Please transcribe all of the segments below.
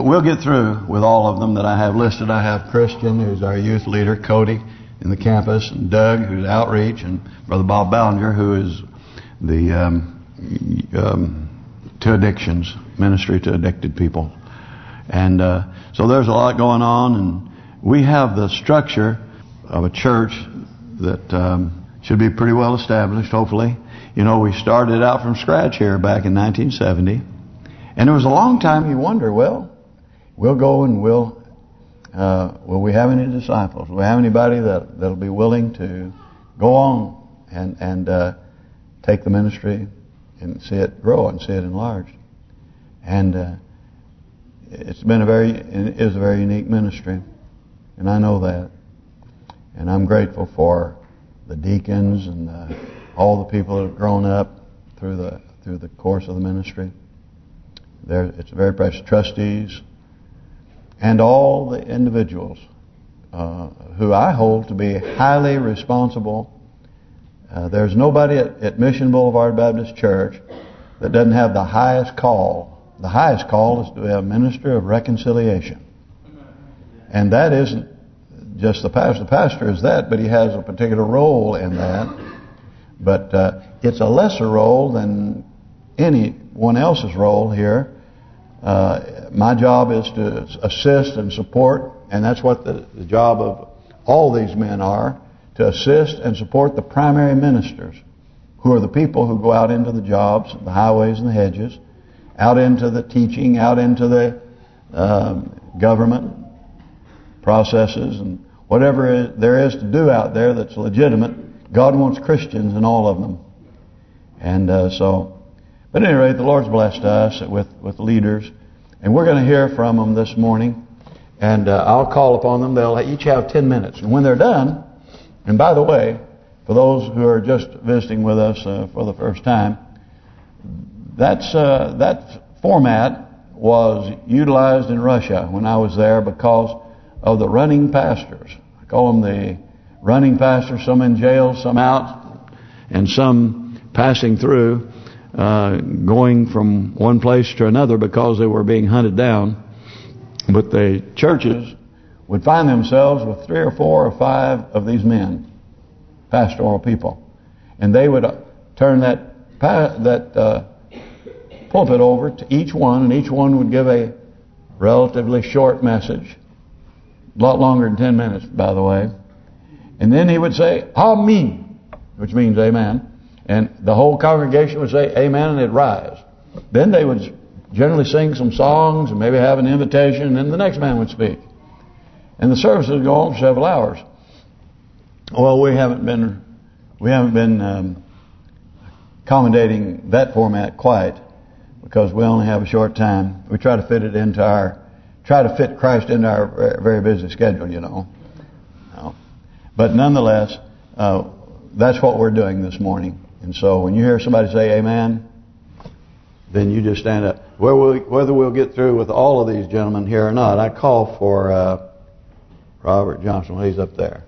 But we'll get through with all of them that I have listed. I have Christian, who's our youth leader, Cody in the campus, and Doug, who's outreach, and Brother Bob Ballinger, who is the um, um, to addictions ministry to addicted people. And uh, so there's a lot going on, and we have the structure of a church that um, should be pretty well established, hopefully. You know, we started out from scratch here back in 1970. And it was a long time you wonder, well, we'll go and we'll, uh, will we have any disciples? Will we have anybody that, that'll be willing to go on and, and uh, take the ministry and see it grow and see it enlarged? And uh, it's been a very, it is a very unique ministry. And I know that. And I'm grateful for the deacons and the, all the people that have grown up through the through the course of the ministry. There, it's very precious. Trustees and all the individuals uh, who I hold to be highly responsible. Uh, there's nobody at, at Mission Boulevard Baptist Church that doesn't have the highest call. The highest call is to be a minister of reconciliation. And that isn't just the pastor. The pastor is that, but he has a particular role in that. But uh, it's a lesser role than anyone else's role here. Uh, my job is to assist and support, and that's what the, the job of all these men are, to assist and support the primary ministers, who are the people who go out into the jobs, the highways and the hedges, out into the teaching, out into the um, government processes and whatever there is to do out there that's legitimate, God wants Christians in all of them. And uh, so, but anyway, the Lord's blessed us with, with leaders. And we're going to hear from them this morning. And uh, I'll call upon them. They'll each have 10 minutes. And when they're done, and by the way, for those who are just visiting with us uh, for the first time, that's uh, that format was utilized in Russia when I was there because of the running pastors. I call them the running pastors, some in jail, some out, and some passing through, uh, going from one place to another because they were being hunted down. But the churches would find themselves with three or four or five of these men, pastoral people. And they would turn that that uh, pulpit over to each one, and each one would give a relatively short message. A lot longer than 10 minutes, by the way. And then he would say, Amen, which means amen. And the whole congregation would say amen, and they'd rise. Then they would generally sing some songs and maybe have an invitation, and then the next man would speak. And the service would go on for several hours. Well, we haven't been we haven't been um, accommodating that format quite because we only have a short time. We try to fit it into our try to fit Christ into our very busy schedule, you know. No. But nonetheless, uh, that's what we're doing this morning. And so when you hear somebody say amen, then you just stand up. Whether we'll get through with all of these gentlemen here or not, I call for uh, Robert Johnson. He's up there.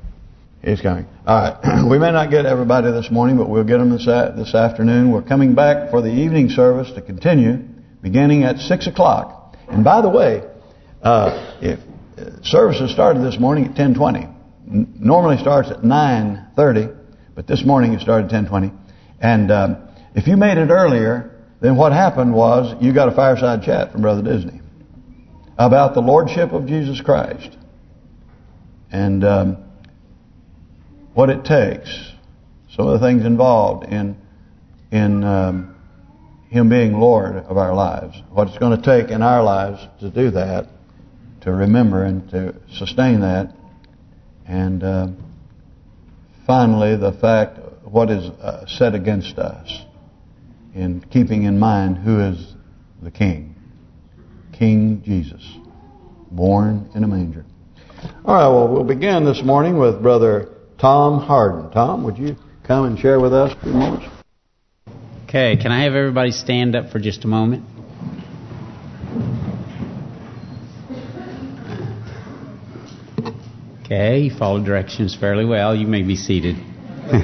He's coming. All right. we may not get everybody this morning, but we'll get them this this afternoon. We're coming back for the evening service to continue, beginning at 6 o'clock. And by the way, uh, if uh, services started this morning at 10:20. Normally starts at 9:30, but this morning it started at 10:20. And um, if you made it earlier, then what happened was you got a fireside chat from Brother Disney about the Lordship of Jesus Christ and um, what it takes, some of the things involved in in um, Him being Lord of our lives, what it's going to take in our lives to do that to remember and to sustain that. And uh, finally, the fact what is uh, set against us in keeping in mind who is the King. King Jesus, born in a manger. All right, well, we'll begin this morning with Brother Tom Harden. Tom, would you come and share with us a few moments? Okay, can I have everybody stand up for just a moment? Okay, you followed directions fairly well. You may be seated. okay,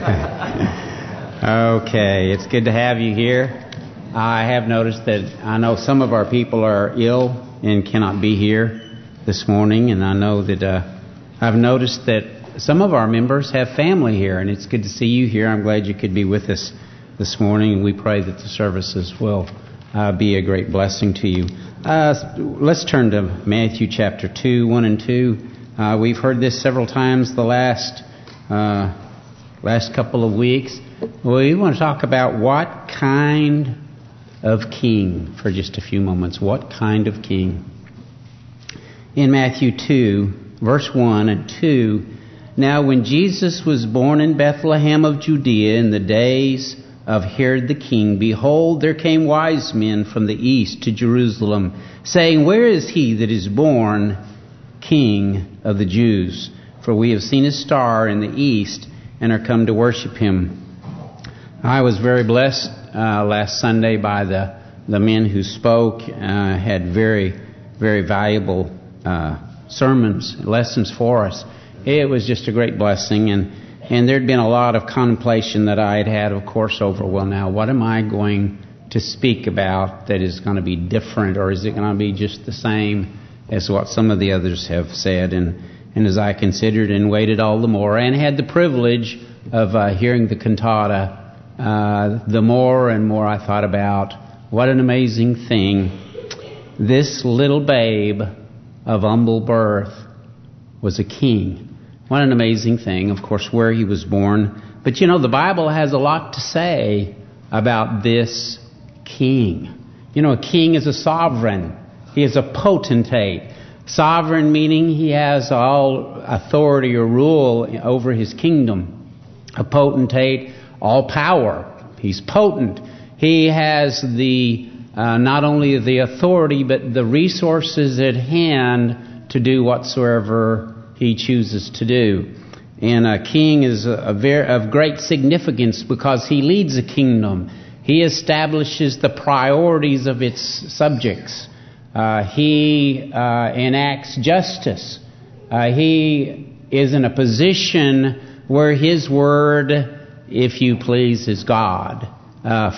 it's good to have you here. I have noticed that I know some of our people are ill and cannot be here this morning. And I know that uh, I've noticed that some of our members have family here, and it's good to see you here. I'm glad you could be with us this morning, and we pray that the services will uh, be a great blessing to you. Uh, let's turn to Matthew chapter 2, 1 and 2. Uh, we've heard this several times the last uh, last couple of weeks. We want to talk about what kind of king for just a few moments. What kind of king? In Matthew 2, verse 1 and 2, Now when Jesus was born in Bethlehem of Judea in the days of Herod the king, behold, there came wise men from the east to Jerusalem, saying, Where is he that is born king of the Jews? For we have seen his star in the east and are come to worship him. I was very blessed uh, last Sunday by the the men who spoke. Uh, had very very valuable uh, sermons, lessons for us. It was just a great blessing, and and there'd been a lot of contemplation that I had had, of course, over well now what am I going to speak about that is going to be different, or is it going to be just the same as what some of the others have said? And and as I considered and waited all the more, and had the privilege of uh, hearing the cantata uh, the more and more I thought about what an amazing thing this little babe of humble birth was a king. What an amazing thing, of course, where he was born. But you know, the Bible has a lot to say about this king. You know, a king is a sovereign. He is a potentate. Sovereign meaning he has all authority or rule over his kingdom. A potentate all power. He's potent. He has the uh, not only the authority but the resources at hand to do whatsoever he chooses to do. And a king is a, very, of great significance because he leads a kingdom. He establishes the priorities of its subjects. Uh, he uh, enacts justice. Uh, he is in a position where his word if you please, is God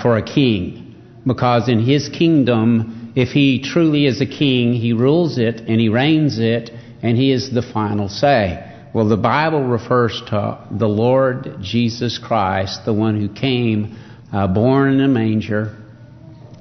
for a king. Because in his kingdom, if he truly is a king, he rules it and he reigns it, and he is the final say. Well, the Bible refers to the Lord Jesus Christ, the one who came, uh, born in a manger,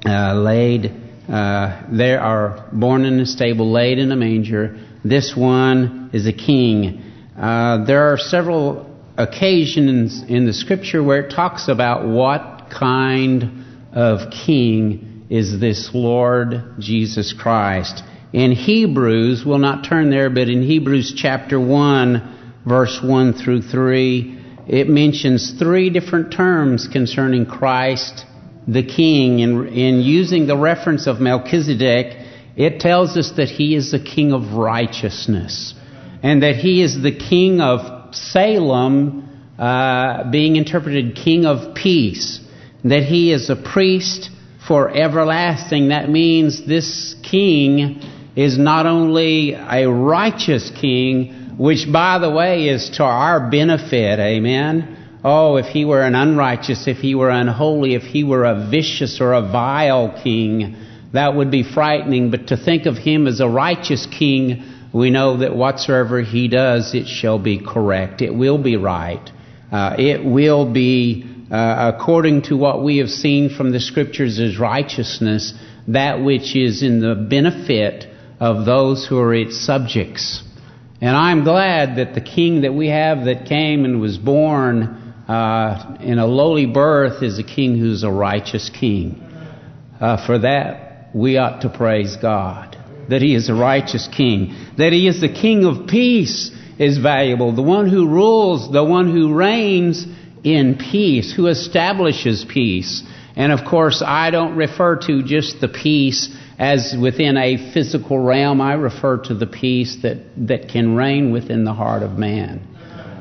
uh, laid uh, there are born in a stable, laid in a manger. This one is a king. Uh, there are several occasions in the scripture where it talks about what kind of king is this Lord Jesus Christ. In Hebrews, we'll not turn there, but in Hebrews chapter 1, verse 1 through 3, it mentions three different terms concerning Christ the king. In, in using the reference of Melchizedek, it tells us that he is the king of righteousness and that he is the king of Salem uh, being interpreted King of Peace, that he is a priest for everlasting. That means this king is not only a righteous king, which, by the way, is to our benefit. Amen. Oh, if he were an unrighteous, if he were unholy, if he were a vicious or a vile king, that would be frightening. But to think of him as a righteous king we know that whatsoever he does, it shall be correct. It will be right. Uh, it will be, uh, according to what we have seen from the Scriptures as righteousness, that which is in the benefit of those who are its subjects. And I'm glad that the king that we have that came and was born uh, in a lowly birth is a king who's a righteous king. Uh, for that, we ought to praise God that he is a righteous king, that he is the king of peace is valuable, the one who rules, the one who reigns in peace, who establishes peace. And of course, I don't refer to just the peace as within a physical realm. I refer to the peace that, that can reign within the heart of man.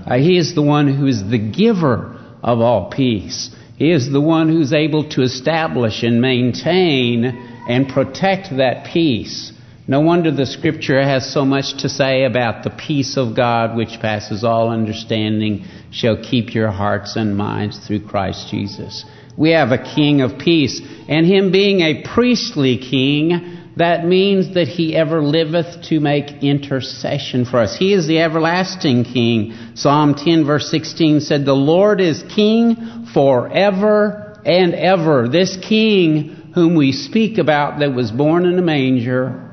Uh, he is the one who is the giver of all peace. He is the one who's able to establish and maintain and protect that peace. No wonder the Scripture has so much to say about the peace of God which passes all understanding shall keep your hearts and minds through Christ Jesus. We have a King of peace, and Him being a priestly King, that means that he ever liveth to make intercession for us. He is the everlasting King. Psalm 10 verse 16 said, The Lord is King forever and ever. This King whom we speak about that was born in a manger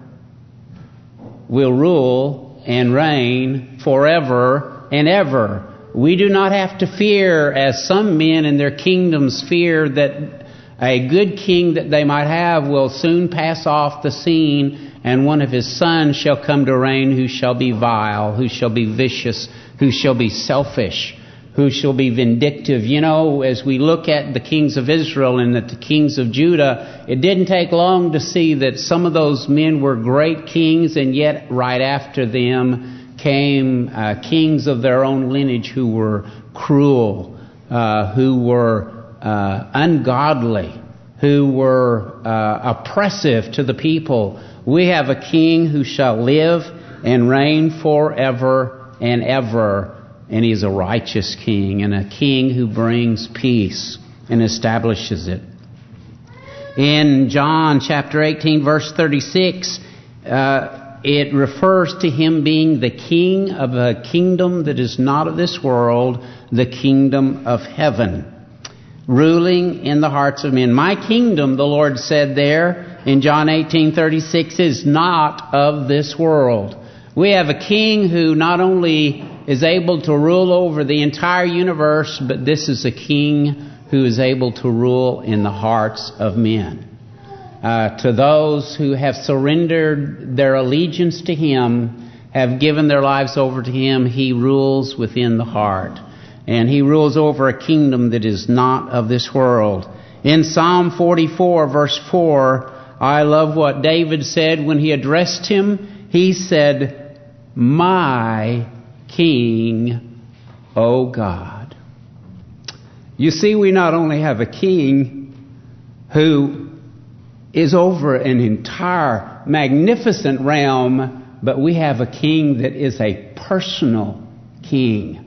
will rule and reign forever and ever. We do not have to fear, as some men in their kingdoms fear, that a good king that they might have will soon pass off the scene, and one of his sons shall come to reign who shall be vile, who shall be vicious, who shall be selfish, who shall be vindictive. You know, as we look at the kings of Israel and the kings of Judah, it didn't take long to see that some of those men were great kings, and yet right after them came uh, kings of their own lineage who were cruel, uh, who were uh, ungodly, who were uh, oppressive to the people. We have a king who shall live and reign forever and ever, and he is a righteous king and a king who brings peace and establishes it. In John chapter 18, verse 36, uh, it refers to him being the king of a kingdom that is not of this world, the kingdom of heaven ruling in the hearts of men. My kingdom, the Lord said there in John 18:36, is not of this world. We have a king who not only is able to rule over the entire universe, but this is a king who is able to rule in the hearts of men. Uh, to those who have surrendered their allegiance to him, have given their lives over to him, he rules within the heart and he rules over a kingdom that is not of this world. In Psalm 44, verse 4, I love what David said when he addressed him. He said, My King, O God. You see, we not only have a king who is over an entire magnificent realm, but we have a king that is a personal king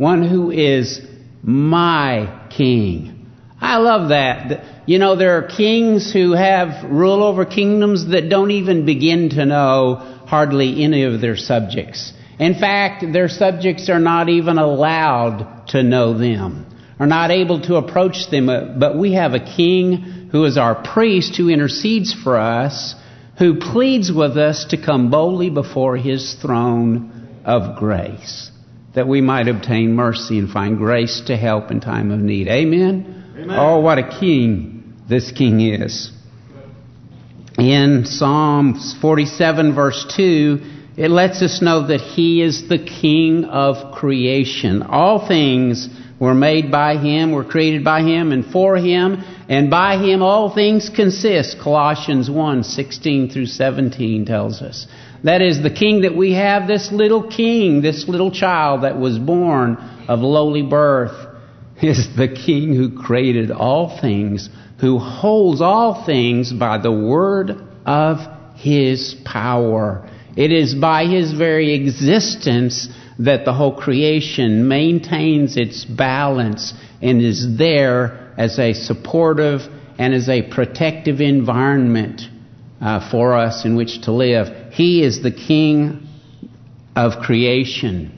one who is my king. I love that. You know, there are kings who have rule over kingdoms that don't even begin to know hardly any of their subjects. In fact, their subjects are not even allowed to know them, are not able to approach them. Uh, but we have a king who is our priest, who intercedes for us, who pleads with us to come boldly before his throne of grace that we might obtain mercy and find grace to help in time of need. Amen? Amen. Oh, what a king this king is. In Psalms 47, verse 2, it lets us know that he is the king of creation. All things were made by him, were created by him and for him, and by him all things consist. Colossians 1, 16 through 17 tells us. That is the king that we have, this little king, this little child that was born of lowly birth, is the king who created all things, who holds all things by the word of his power. It is by his very existence that the whole creation maintains its balance and is there as a supportive and as a protective environment uh, for us in which to live. He is the King of creation.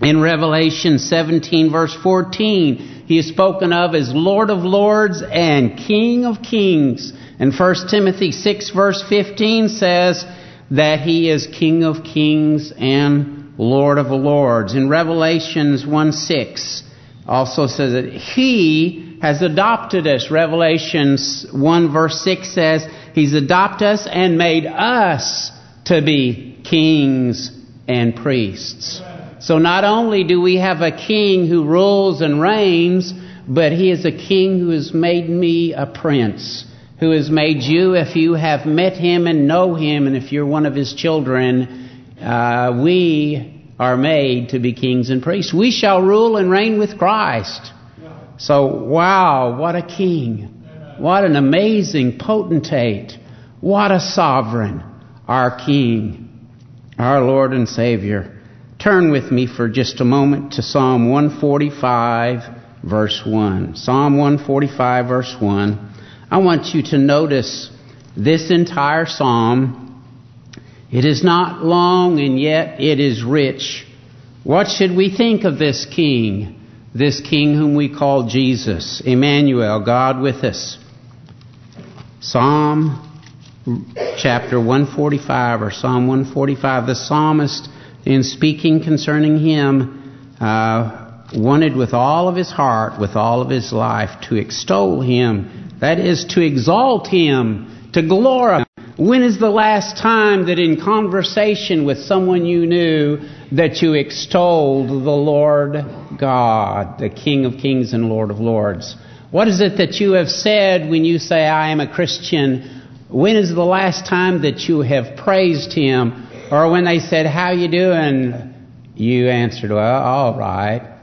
In Revelation 17 verse 14, he is spoken of as Lord of lords and King of kings. And 1 Timothy 6 verse 15 says that he is King of kings and Lord of lords. In Revelations 1 6 also says that he has adopted us. Revelations 1 verse 6 says he's adopted us and made us to be kings and priests. So not only do we have a king who rules and reigns, but he is a king who has made me a prince, who has made you, if you have met him and know him, and if you're one of his children, uh, we are made to be kings and priests. We shall rule and reign with Christ. So, wow, what a king. What an amazing potentate. What a sovereign our King, our Lord and Savior. Turn with me for just a moment to Psalm 145, verse 1. Psalm 145, verse 1. I want you to notice this entire psalm. It is not long and yet it is rich. What should we think of this king? This king whom we call Jesus, Emmanuel, God with us. Psalm chapter 145 or Psalm 145, the psalmist in speaking concerning him uh, wanted with all of his heart, with all of his life to extol him. That is to exalt him, to glorify when is the last time that in conversation with someone you knew that you extolled the Lord God, the King of kings and Lord of lords? What is it that you have said when you say, I am a Christian? When is the last time that you have praised Him? Or when they said, how you doing? You answered, well, all right.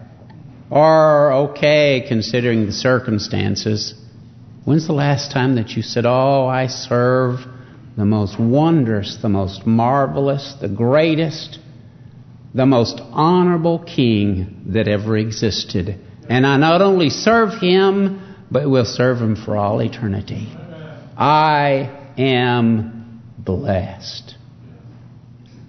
Or okay, considering the circumstances. When's the last time that you said, oh, I serve the most wondrous, the most marvelous, the greatest, the most honorable king that ever existed. And I not only serve him, but will serve him for all eternity. I am blessed.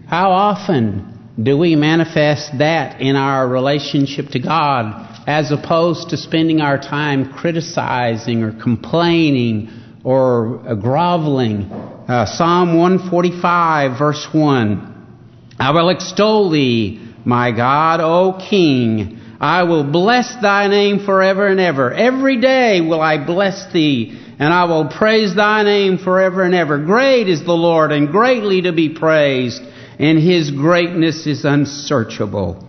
How often do we manifest that in our relationship to God as opposed to spending our time criticizing or complaining or groveling uh, Psalm 145, verse 1. I will extol thee, my God, O King. I will bless thy name forever and ever. Every day will I bless thee, and I will praise thy name forever and ever. Great is the Lord, and greatly to be praised, and his greatness is unsearchable.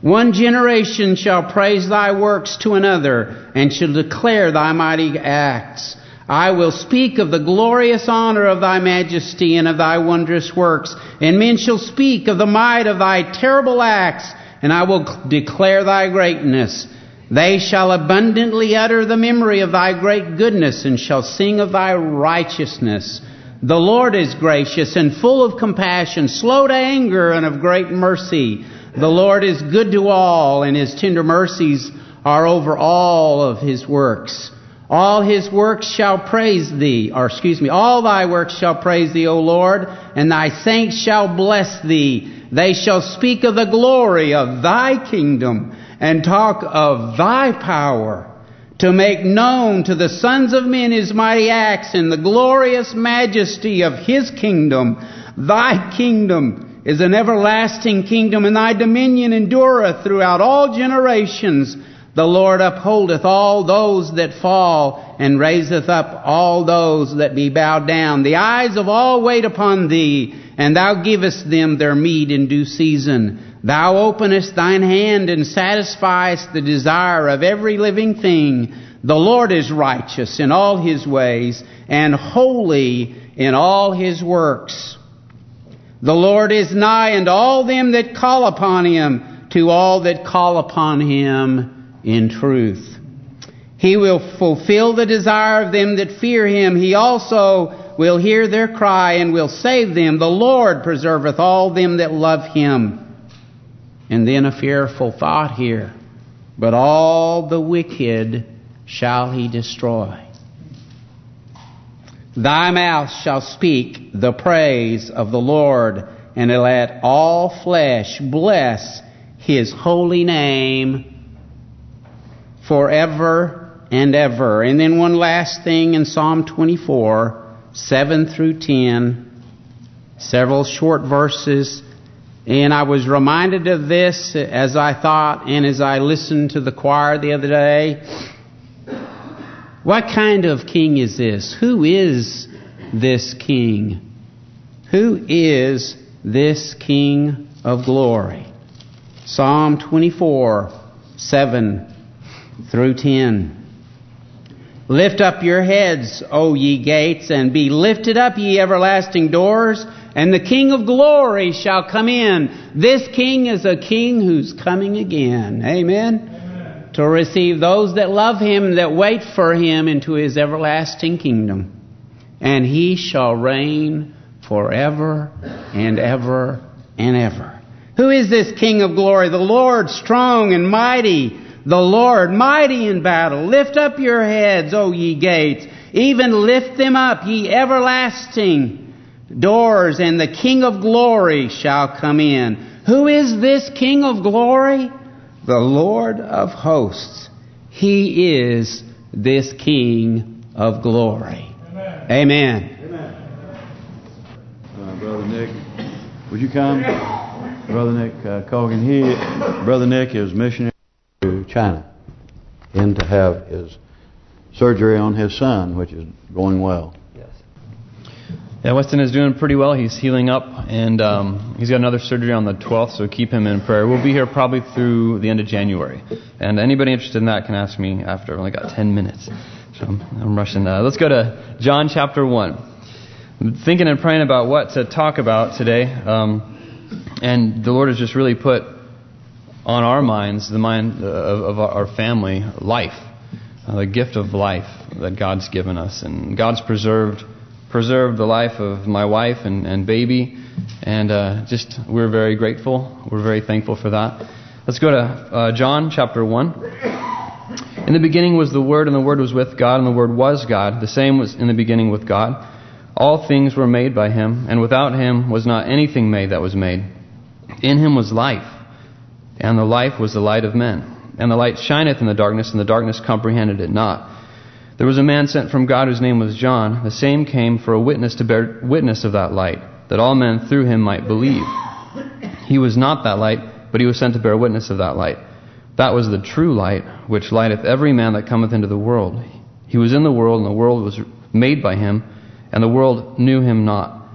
One generation shall praise thy works to another, and shall declare thy mighty acts. I will speak of the glorious honor of thy majesty and of thy wondrous works, and men shall speak of the might of thy terrible acts, and I will declare thy greatness. They shall abundantly utter the memory of thy great goodness, and shall sing of thy righteousness. The Lord is gracious and full of compassion, slow to anger, and of great mercy. The Lord is good to all, and his tender mercies are over all of his works. All his works shall praise thee, or excuse me, all thy works shall praise thee, O Lord, and thy saints shall bless thee. They shall speak of the glory of thy kingdom and talk of thy power to make known to the sons of men his mighty acts and the glorious majesty of his kingdom. Thy kingdom is an everlasting kingdom, and thy dominion endureth throughout all generations. The Lord upholdeth all those that fall, and raiseth up all those that be bowed down. The eyes of all wait upon thee, and thou givest them their meat in due season. Thou openest thine hand and satisfiest the desire of every living thing. The Lord is righteous in all his ways, and holy in all his works. The Lord is nigh unto all them that call upon him, to all that call upon him in truth. He will fulfill the desire of them that fear him. He also will hear their cry and will save them. The Lord preserveth all them that love him. And then a fearful thought here. But all the wicked shall he destroy. Thy mouth shall speak the praise of the Lord, and let all flesh bless his holy name forever and ever. And then one last thing in Psalm 24, 7 through 10, several short verses. And I was reminded of this as I thought and as I listened to the choir the other day. What kind of king is this? Who is this king? Who is this king of glory? Psalm 24, 7 through 10. Lift up your heads, O ye gates, and be lifted up, ye everlasting doors, and the King of glory shall come in. This King is a King who's coming again. Amen? Amen. To receive those that love Him, that wait for Him into His everlasting kingdom. And He shall reign forever and ever and ever. Who is this King of glory? The Lord strong and mighty the Lord mighty in battle. Lift up your heads, O ye gates. Even lift them up, ye everlasting doors, and the King of glory shall come in. Who is this King of glory? The Lord of hosts. He is this King of glory. Amen. Amen. Uh, Brother Nick, would you come? Brother Nick uh, Cogan, he, Brother Nick is missionary China in to have his surgery on his son, which is going well. Yes. Yeah, Weston is doing pretty well. He's healing up, and um, he's got another surgery on the 12th, so keep him in prayer. We'll be here probably through the end of January. And anybody interested in that can ask me after. I've only got 10 minutes, so I'm, I'm rushing. Uh, let's go to John chapter 1. I'm thinking and praying about what to talk about today, um, and the Lord has just really put on our minds, the mind of, of our family, life, uh, the gift of life that God's given us, and God's preserved preserved the life of my wife and, and baby, and uh, just we're very grateful. We're very thankful for that. Let's go to uh, John chapter one. In the beginning was the Word, and the Word was with God, and the Word was God. The same was in the beginning with God. All things were made by Him, and without Him was not anything made that was made. In Him was life, and the life was the light of men. And the light shineth in the darkness, and the darkness comprehended it not. There was a man sent from God whose name was John. The same came for a witness to bear witness of that light, that all men through him might believe. He was not that light, but he was sent to bear witness of that light. That was the true light, which lighteth every man that cometh into the world. He was in the world, and the world was made by him, and the world knew him not.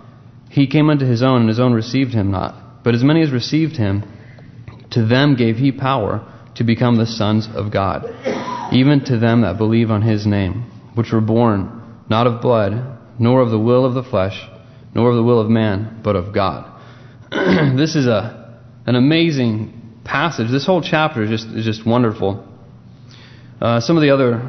He came unto his own, and his own received him not. But as many as received him, to them gave he power to become the sons of God, even to them that believe on his name, which were born not of blood, nor of the will of the flesh, nor of the will of man, but of God. this is a an amazing passage. This whole chapter is just is just wonderful. Uh, some of the other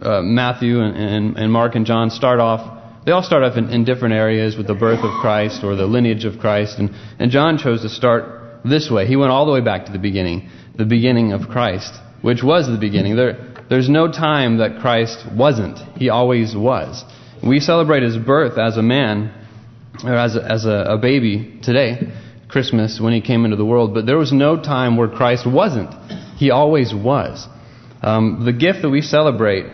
uh, Matthew and, and, and Mark and John start off they all start off in, in, different areas with the birth of Christ or the lineage of Christ. And, and John chose to start this way. He went all the way back to the beginning, the beginning of Christ, which was the beginning. There, there's no time that Christ wasn't. He always was. We celebrate his birth as a man, or as a, as a, a baby today, Christmas, when he came into the world. But there was no time where Christ wasn't. He always was. Um, the gift that we celebrate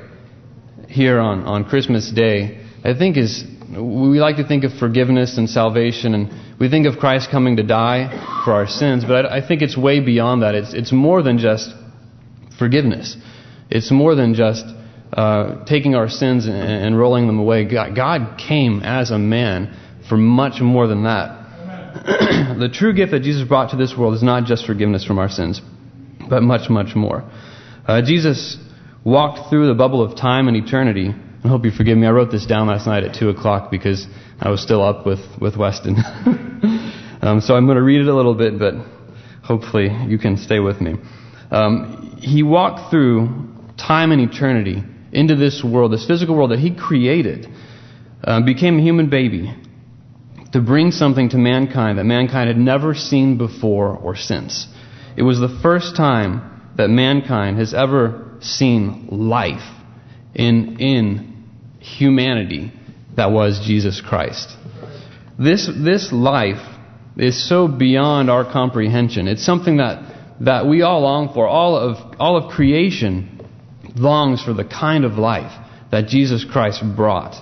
here on, on Christmas Day I think is we like to think of forgiveness and salvation, and we think of Christ coming to die for our sins, but I, I think it's way beyond that. It's it's more than just forgiveness. It's more than just uh, taking our sins and, and, rolling them away. God, God came as a man for much more than that. the true gift that Jesus brought to this world is not just forgiveness from our sins, but much, much more. Uh, Jesus walked through the bubble of time and eternity I hope you forgive me. I wrote this down last night at 2 o'clock because I was still up with, with Weston. um, so I'm going to read it a little bit, but hopefully you can stay with me. Um, he walked through time and eternity into this world, this physical world that he created, uh, became a human baby to bring something to mankind that mankind had never seen before or since. It was the first time that mankind has ever seen life in in humanity that was Jesus Christ. This this life is so beyond our comprehension. It's something that that we all long for. All of all of creation longs for the kind of life that Jesus Christ brought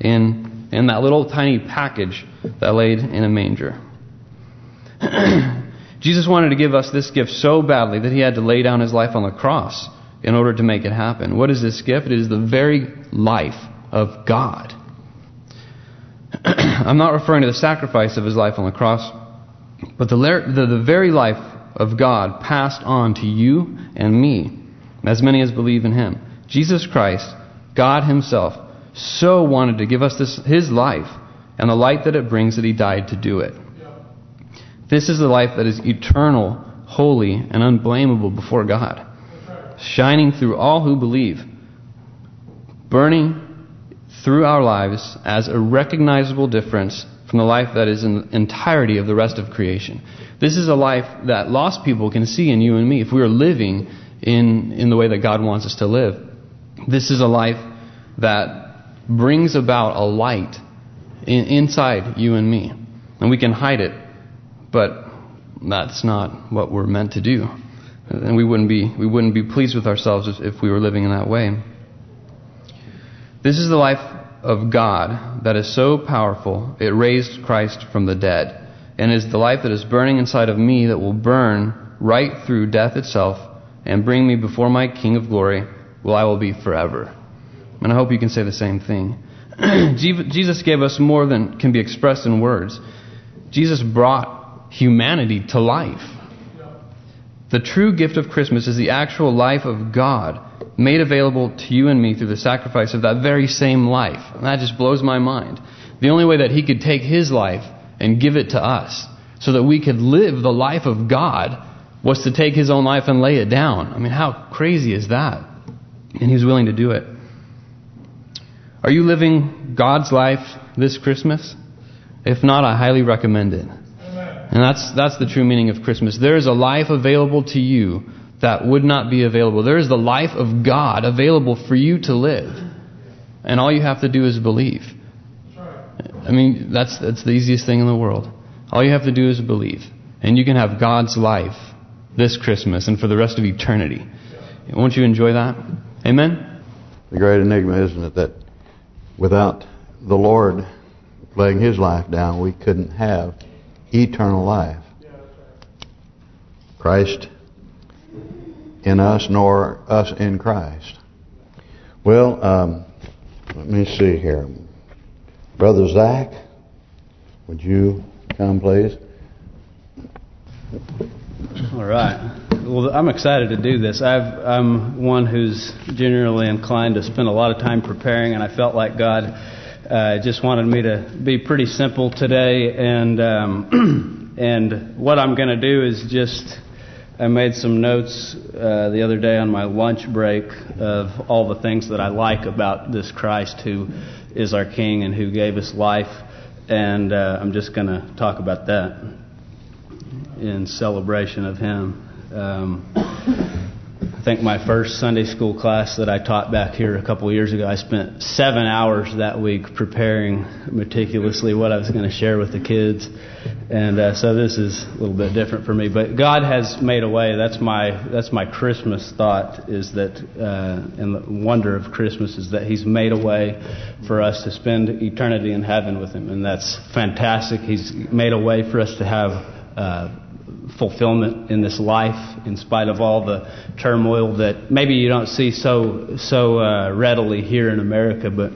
in in that little tiny package that laid in a manger. Jesus wanted to give us this gift so badly that he had to lay down his life on the cross in order to make it happen. What is this gift? It is the very life of God. I'm not referring to the sacrifice of his life on the cross, but the, the, the very life of God passed on to you and me, as many as believe in him. Jesus Christ, God himself, so wanted to give us this, his life and the light that it brings that he died to do it. This is the life that is eternal, holy, and unblameable before God, shining through all who believe, burning through our lives as a recognizable difference from the life that is in the entirety of the rest of creation. This is a life that lost people can see in you and me if we are living in in the way that God wants us to live. This is a life that brings about a light in, inside you and me. And we can hide it, but that's not what we're meant to do. And we wouldn't be we wouldn't be pleased with ourselves if, if we were living in that way. This is the life of God that is so powerful it raised Christ from the dead, and is the life that is burning inside of me that will burn right through death itself and bring me before my King of glory, where I will be forever. And I hope you can say the same thing. Jesus gave us more than can be expressed in words. Jesus brought humanity to life. The true gift of Christmas is the actual life of God made available to you and me through the sacrifice of that very same life. And that just blows my mind. The only way that He could take His life and give it to us so that we could live the life of God was to take His own life and lay it down. I mean, how crazy is that? And He was willing to do it. Are you living God's life this Christmas? If not, I highly recommend it. And that's that's the true meaning of Christmas. There is a life available to you that would not be available. There is the life of God available for you to live. And all you have to do is believe. I mean, that's that's the easiest thing in the world. All you have to do is believe. And you can have God's life this Christmas and for the rest of eternity. Won't you enjoy that? Amen? The great enigma, isn't it, that without the Lord laying His life down, we couldn't have eternal life. Christ in us, nor us in Christ. Well, um, let me see here. Brother Zach, would you come, please? All right. Well, I'm excited to do this. I've, I'm one who's generally inclined to spend a lot of time preparing, and I felt like God uh, just wanted me to be pretty simple today. And um, and what I'm going to do is just I made some notes uh, the other day on my lunch break of all the things that I like about this Christ who is our King and who gave us life, and uh, I'm just going to talk about that in celebration of Him. Um, I think my first Sunday school class that I taught back here a couple of years ago, I spent seven hours that week preparing meticulously what I was going to share with the kids. And uh, so this is a little bit different for me. But God has made a way. That's my that's my Christmas thought is that, uh, and the wonder of Christmas is that He's made a way for us to spend eternity in heaven with Him. And that's fantastic. He's made a way for us to have uh, fulfillment in this life, in spite of all the turmoil that maybe you don't see so so uh, readily here in America, but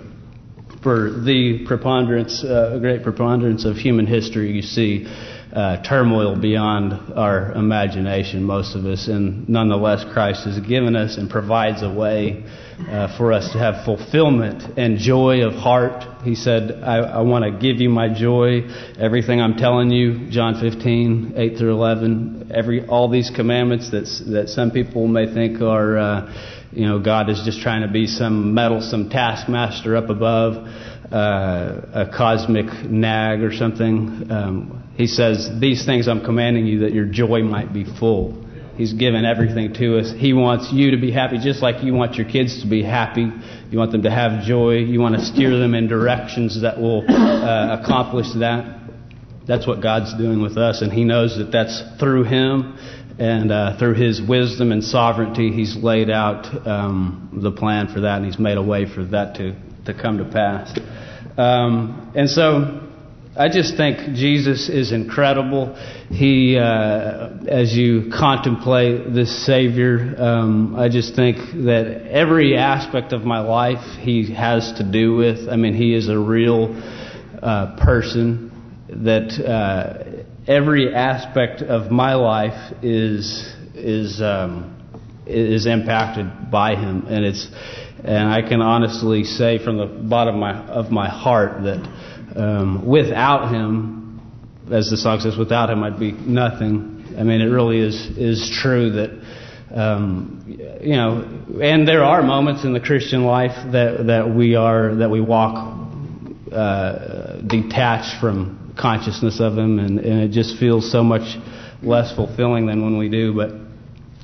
for the preponderance, uh, great preponderance of human history, you see uh, turmoil beyond our imagination, most of us, and nonetheless, Christ has given us and provides a way uh, for us to have fulfillment and joy of heart. He said, I, I want to give you my joy, everything I'm telling you, John 15, 8 through 11, every all these commandments that that some people may think are, uh, you know, God is just trying to be some meddlesome taskmaster up above, uh, a cosmic nag or something. Um, he says, these things I'm commanding you that your joy might be full. He's given everything to us. He wants you to be happy just like you want your kids to be happy. You want them to have joy. You want to steer them in directions that will uh, accomplish that. That's what God's doing with us, and He knows that that's through Him and uh, through His wisdom and sovereignty. He's laid out um, the plan for that, and He's made a way for that to to come to pass. Um, and so I just think Jesus is incredible. He, uh, as you contemplate this Savior, um, I just think that every aspect of my life He has to do with. I mean, He is a real uh, person. That uh, every aspect of my life is is um, is impacted by Him, and it's and I can honestly say from the bottom of my of my heart that um, without him, as the song says, without him I'd be nothing. I mean, it really is is true that um, you know, and there are moments in the Christian life that that we are that we walk uh, detached from consciousness of Him, and, and it just feels so much less fulfilling than when we do. But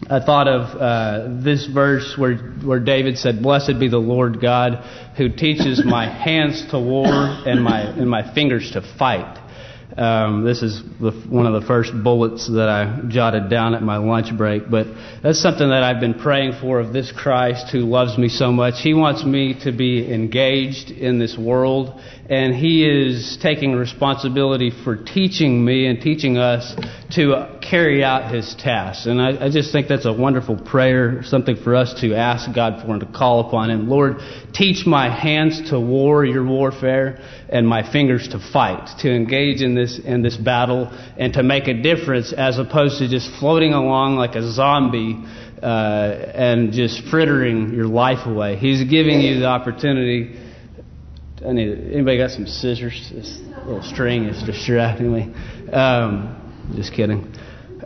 I thought of uh, this verse where where David said, "Blessed be the Lord God, who teaches my hands to war and my and my fingers to fight." Um, this is the, one of the first bullets that I jotted down at my lunch break. But that's something that I've been praying for of this Christ who loves me so much. He wants me to be engaged in this world and he is taking responsibility for teaching me and teaching us to carry out his tasks. And I, I, just think that's a wonderful prayer, something for us to ask God for and to call upon him. Lord, teach my hands to war your warfare and my fingers to fight, to engage in this in this battle and to make a difference as opposed to just floating along like a zombie uh, and just frittering your life away. He's giving you the opportunity I need anybody got some scissors? This little string is distracting me. Um, just kidding.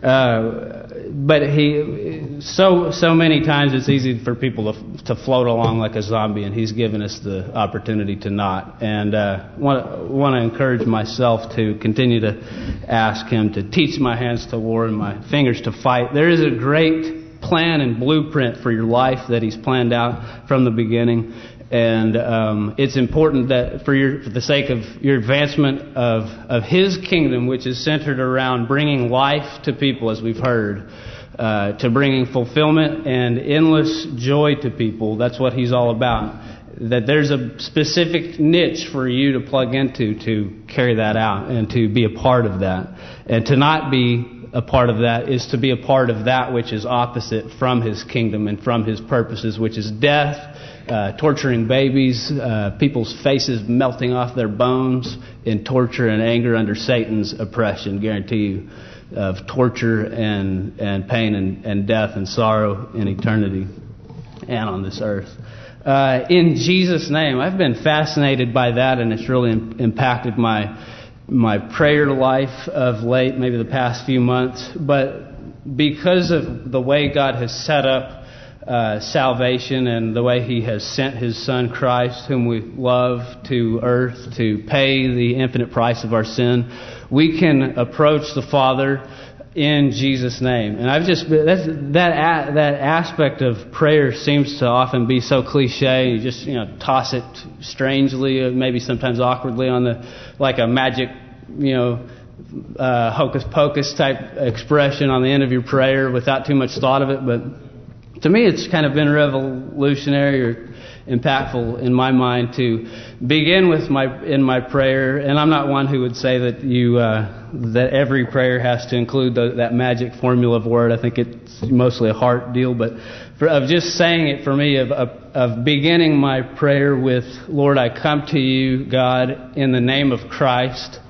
Uh, but he, so so many times it's easy for people to to float along like a zombie, and he's given us the opportunity to not. And uh, want want to encourage myself to continue to ask him to teach my hands to war and my fingers to fight. There is a great plan and blueprint for your life that he's planned out from the beginning and um, it's important that for your for the sake of your advancement of of His kingdom, which is centered around bringing life to people, as we've heard, uh, to bringing fulfillment and endless joy to people. That's what He's all about. That there's a specific niche for you to plug into to carry that out and to be a part of that, and to not be a part of that is to be a part of that which is opposite from His kingdom and from His purposes, which is death uh, torturing babies, uh, people's faces melting off their bones in torture and anger under Satan's oppression. Guarantee you of torture and and pain and, and death and sorrow in eternity and on this earth. Uh, in Jesus' name, I've been fascinated by that, and it's really Im- impacted my my prayer life of late, maybe the past few months. But because of the way God has set up uh, salvation and the way He has sent His Son Christ, whom we love, to earth to pay the infinite price of our sin, we can approach the Father in Jesus' name. And I've just that's, that that aspect of prayer seems to often be so cliche. You just you know toss it strangely, maybe sometimes awkwardly on the like a magic you know. Uh, hocus pocus type expression on the end of your prayer without too much thought of it, but to me, it's kind of been revolutionary or impactful in my mind to begin with my in my prayer. And I'm not one who would say that you uh, that every prayer has to include the, that magic formula of word. I think it's mostly a heart deal, but for, of just saying it for me of, of of beginning my prayer with Lord, I come to you, God, in the name of Christ,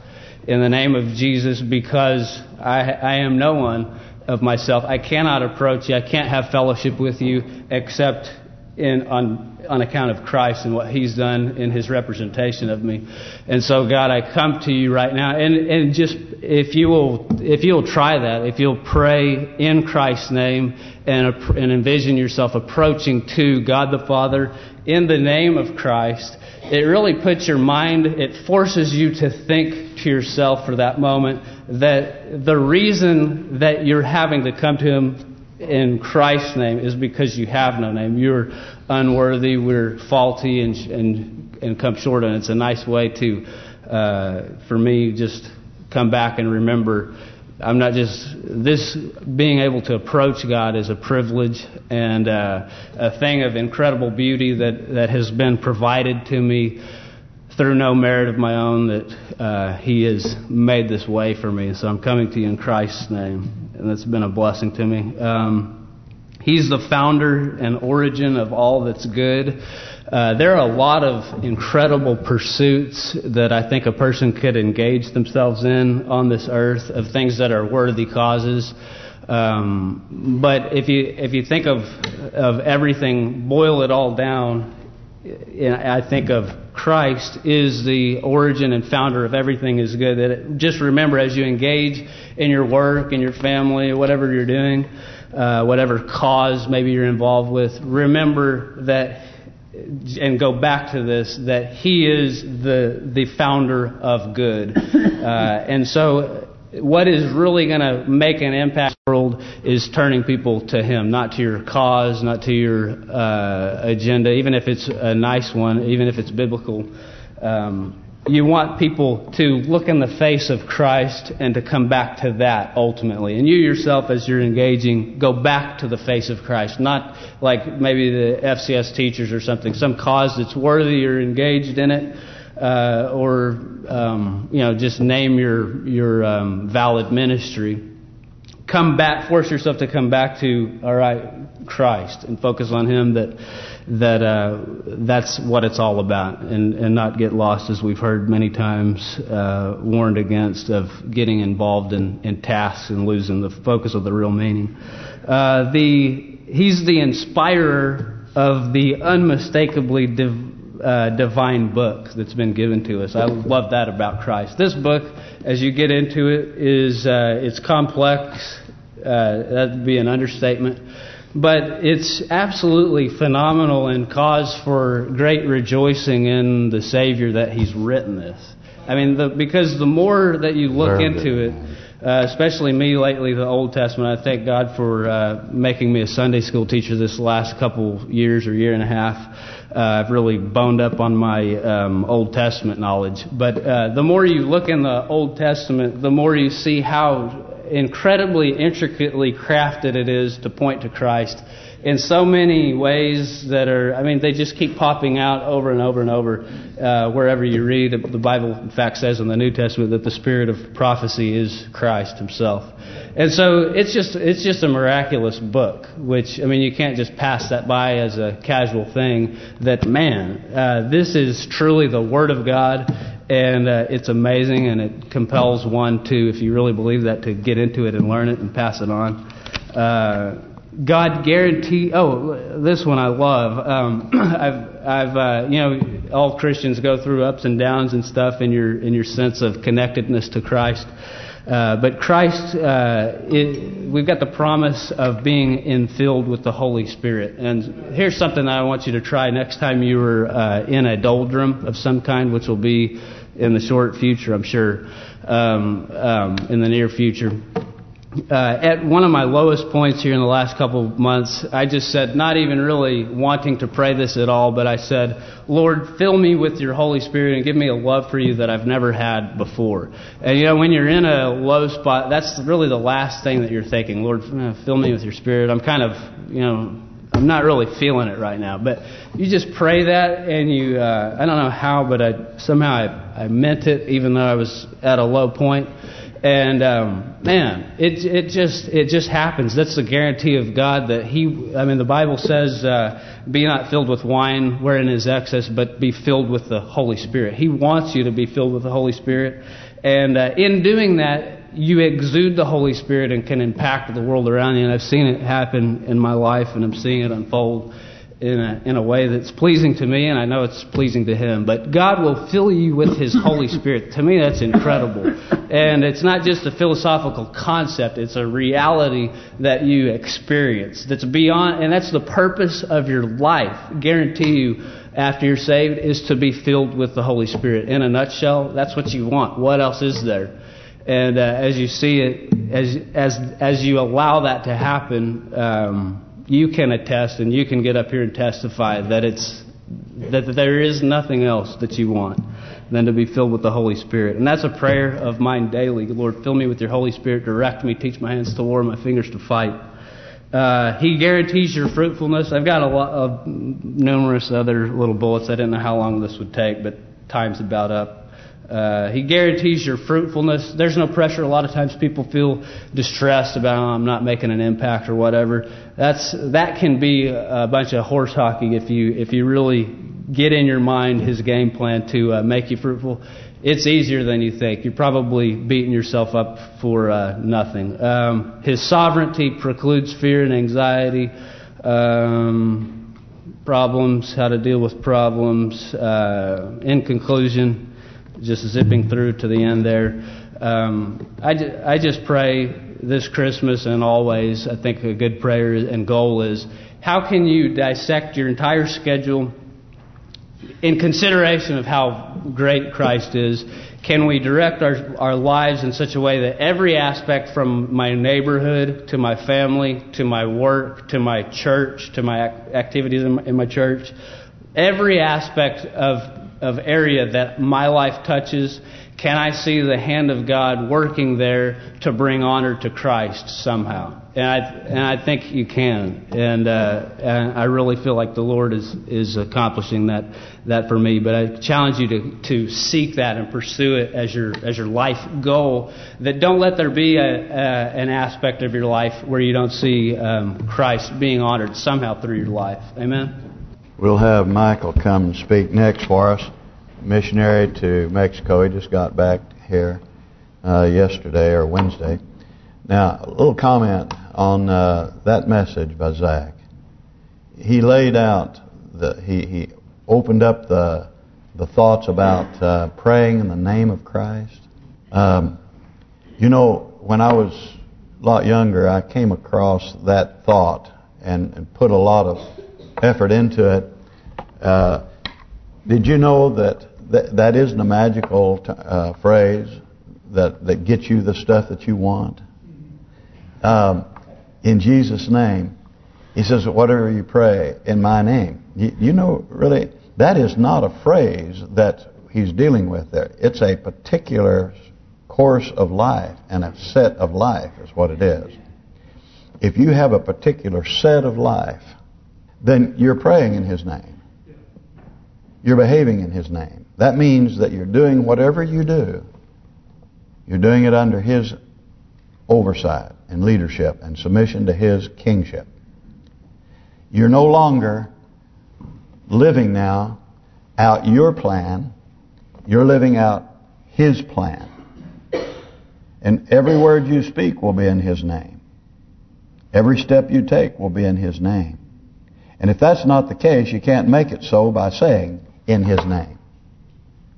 in the name of Jesus, because I I am no one of myself. I cannot approach you. I can't have fellowship with you except in on on account of Christ and what He's done in His representation of me. And so, God, I come to you right now, and and just if you will if you'll try that, if you'll pray in Christ's name and and envision yourself approaching to God the Father in the name of Christ, it really puts your mind. It forces you to think to yourself for that moment that the reason that you're having to come to Him in Christ's name is because you have no name. You're unworthy, we're faulty, and and and come short. And it's a nice way to, uh, for me, just come back and remember. I'm not just this being able to approach God is a privilege and uh, a thing of incredible beauty that that has been provided to me through no merit of my own that uh, He has made this way for me. So I'm coming to you in Christ's name, and that's been a blessing to me. Um, he's the founder and origin of all that's good. Uh, there are a lot of incredible pursuits that I think a person could engage themselves in on this earth of things that are worthy causes. Um, but if you if you think of of everything, boil it all down, I think of Christ is the origin and founder of everything is good. That just remember as you engage in your work, in your family, whatever you're doing, uh, whatever cause maybe you're involved with, remember that and go back to this that He is the the founder of good, uh, and so what is really going to make an impact in the world is turning people to Him, not to your cause, not to your uh, agenda, even if it's a nice one, even if it's biblical. Um, you want people to look in the face of Christ and to come back to that ultimately. And you yourself, as you're engaging, go back to the face of Christ. Not like maybe the FCS teachers or something, some cause that's worthy, you're engaged in it. Uh, or um, you know, just name your your um, valid ministry. Come back, force yourself to come back to all right, Christ, and focus on Him. That that uh, that's what it's all about, and and not get lost as we've heard many times uh, warned against of getting involved in in tasks and losing the focus of the real meaning. Uh, the he's the inspirer of the unmistakably div- uh, divine book that's been given to us. I love that about Christ. This book, as you get into it, is uh, it's complex. Uh, that'd be an understatement. But it's absolutely phenomenal and cause for great rejoicing in the Savior that He's written this. I mean, the, because the more that you look Very into good. it, uh, especially me lately, the Old Testament. I thank God for uh, making me a Sunday school teacher this last couple years or year and a half. Uh, I've really boned up on my um, Old Testament knowledge. But uh, the more you look in the Old Testament, the more you see how incredibly intricately crafted it is to point to Christ in so many ways that are, I mean, they just keep popping out over and over and over uh, wherever you read. The Bible, in fact, says in the New Testament that the spirit of prophecy is Christ Himself. And so it's just it's just a miraculous book, which, I mean, you can't just pass that by as a casual thing that, man, uh, this is truly the Word of God and uh, it's amazing and it compels one to, if you really believe that, to get into it and learn it and pass it on. Uh, God guarantee. Oh, this one I love. Um, I've, I've, uh, you know, all Christians go through ups and downs and stuff in your in your sense of connectedness to Christ. Uh, but Christ, uh, it, we've got the promise of being infilled with the Holy Spirit. And here's something that I want you to try next time you are uh, in a doldrum of some kind, which will be in the short future, I'm sure, um, um, in the near future. Uh, at one of my lowest points here in the last couple of months, I just said, not even really wanting to pray this at all, but I said, Lord, fill me with your Holy Spirit and give me a love for you that I've never had before. And you know, when you're in a low spot, that's really the last thing that you're thinking. Lord, uh, fill me with your Spirit. I'm kind of, you know, I'm not really feeling it right now. But you just pray that, and you, uh, I don't know how, but I somehow I, I meant it, even though I was at a low point. And um, man, it it just it just happens. That's the guarantee of God that He. I mean, the Bible says, uh, "Be not filled with wine, wherein is excess, but be filled with the Holy Spirit." He wants you to be filled with the Holy Spirit, and uh, in doing that, you exude the Holy Spirit and can impact the world around you. And I've seen it happen in my life, and I'm seeing it unfold in a, in a way that's pleasing to me, and I know it's pleasing to Him. But God will fill you with His Holy Spirit. To me, that's incredible. And it's not just a philosophical concept, it's a reality that you experience that's beyond, and that's the purpose of your life. Guarantee you, after you're saved, is to be filled with the Holy Spirit. In a nutshell, that's what you want. What else is there? And uh, as you see it, as as as you allow that to happen, um, you can attest and you can get up here and testify that it's that there is nothing else that you want than to be filled with the Holy Spirit. And that's a prayer of mine daily. Lord, fill me with your Holy Spirit, direct me, teach my hands to war, my fingers to fight. Uh, he guarantees your fruitfulness. I've got a lot of numerous other little bullets. I didn't know how long this would take, but time's about up. Uh, he guarantees your fruitfulness. There's no pressure. A lot of times people feel distressed about oh, I'm not making an impact or whatever. That's that can be a bunch of horse hockey if you if you really get in your mind his game plan to uh, make you fruitful. It's easier than you think. You're probably beating yourself up for uh, nothing. Um, his sovereignty precludes fear and anxiety. Um, problems, how to deal with problems. Uh, in conclusion just zipping through to the end there. Um, I, I just pray this Christmas and always, I think a good prayer and goal is how can you dissect your entire schedule in consideration of how great Christ is, can we direct our, our lives in such a way that every aspect from my neighborhood to my family to my work to my church to my activities in my, in my church, every aspect of of area that my life touches, can I see the hand of God working there to bring honor to Christ somehow? And I and I think you can, and, uh, and I really feel like the Lord is is accomplishing that that for me. But I challenge you to to seek that and pursue it as your as your life goal. That don't let there be a, a an aspect of your life where you don't see um, Christ being honored somehow through your life. Amen. We'll have Michael come and speak next for us. Missionary to Mexico. He just got back here uh, yesterday or Wednesday. Now, a little comment on uh, that message by Zach. He laid out the he he opened up the the thoughts about uh, praying in the name of Christ. Um, you know, when I was a lot younger, I came across that thought and, and put a lot of effort into it. Uh, did you know that, that that isn't a magical uh, phrase that that gets you the stuff that you want? Um, in Jesus' name. He says, whatever you pray in my name. You, you know, really, that is not a phrase that he's dealing with there. It's a particular course of life and a set of life is what it is. If you have a particular set of life, then you're praying in his name. You're behaving in his name. That means that you're doing whatever you do, you're doing it under his oversight and leadership and submission to His kingship. You're no longer living now out your plan. You're living out His plan. And every word you speak will be in His name. Every step you take will be in His name. And if that's not the case, you can't make it so by saying, in His name.